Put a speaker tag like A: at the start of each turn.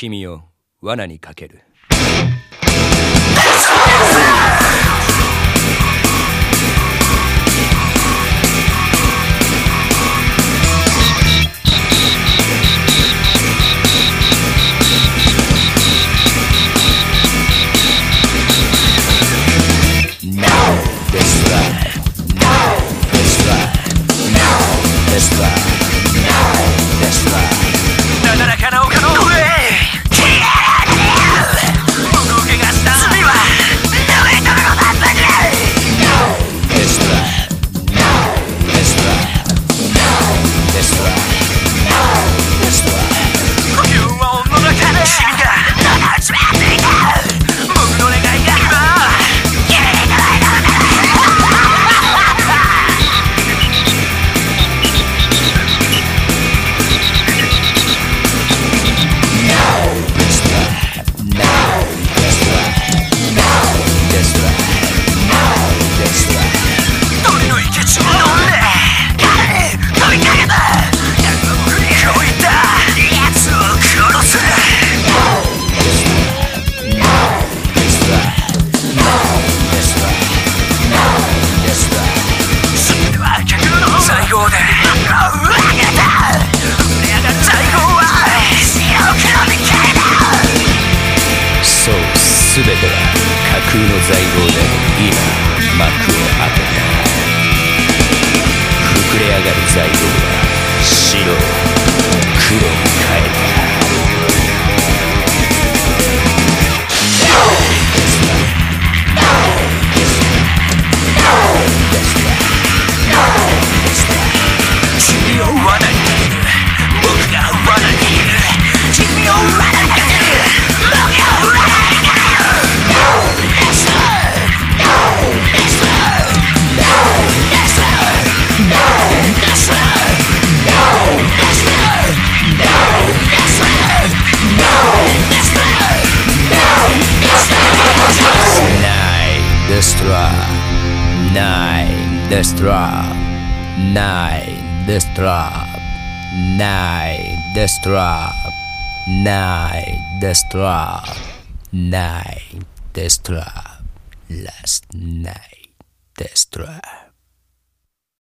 A: 君を罠にかける。
B: 全ては
A: 架空の財宝で今幕を開けた。膨れ上がる財宝は白を黒に変えた。destroy, nine. Destroy, nine. Destroy, nine. Destroy, nine. Destroy, nine. Destroy, last night. Destroy.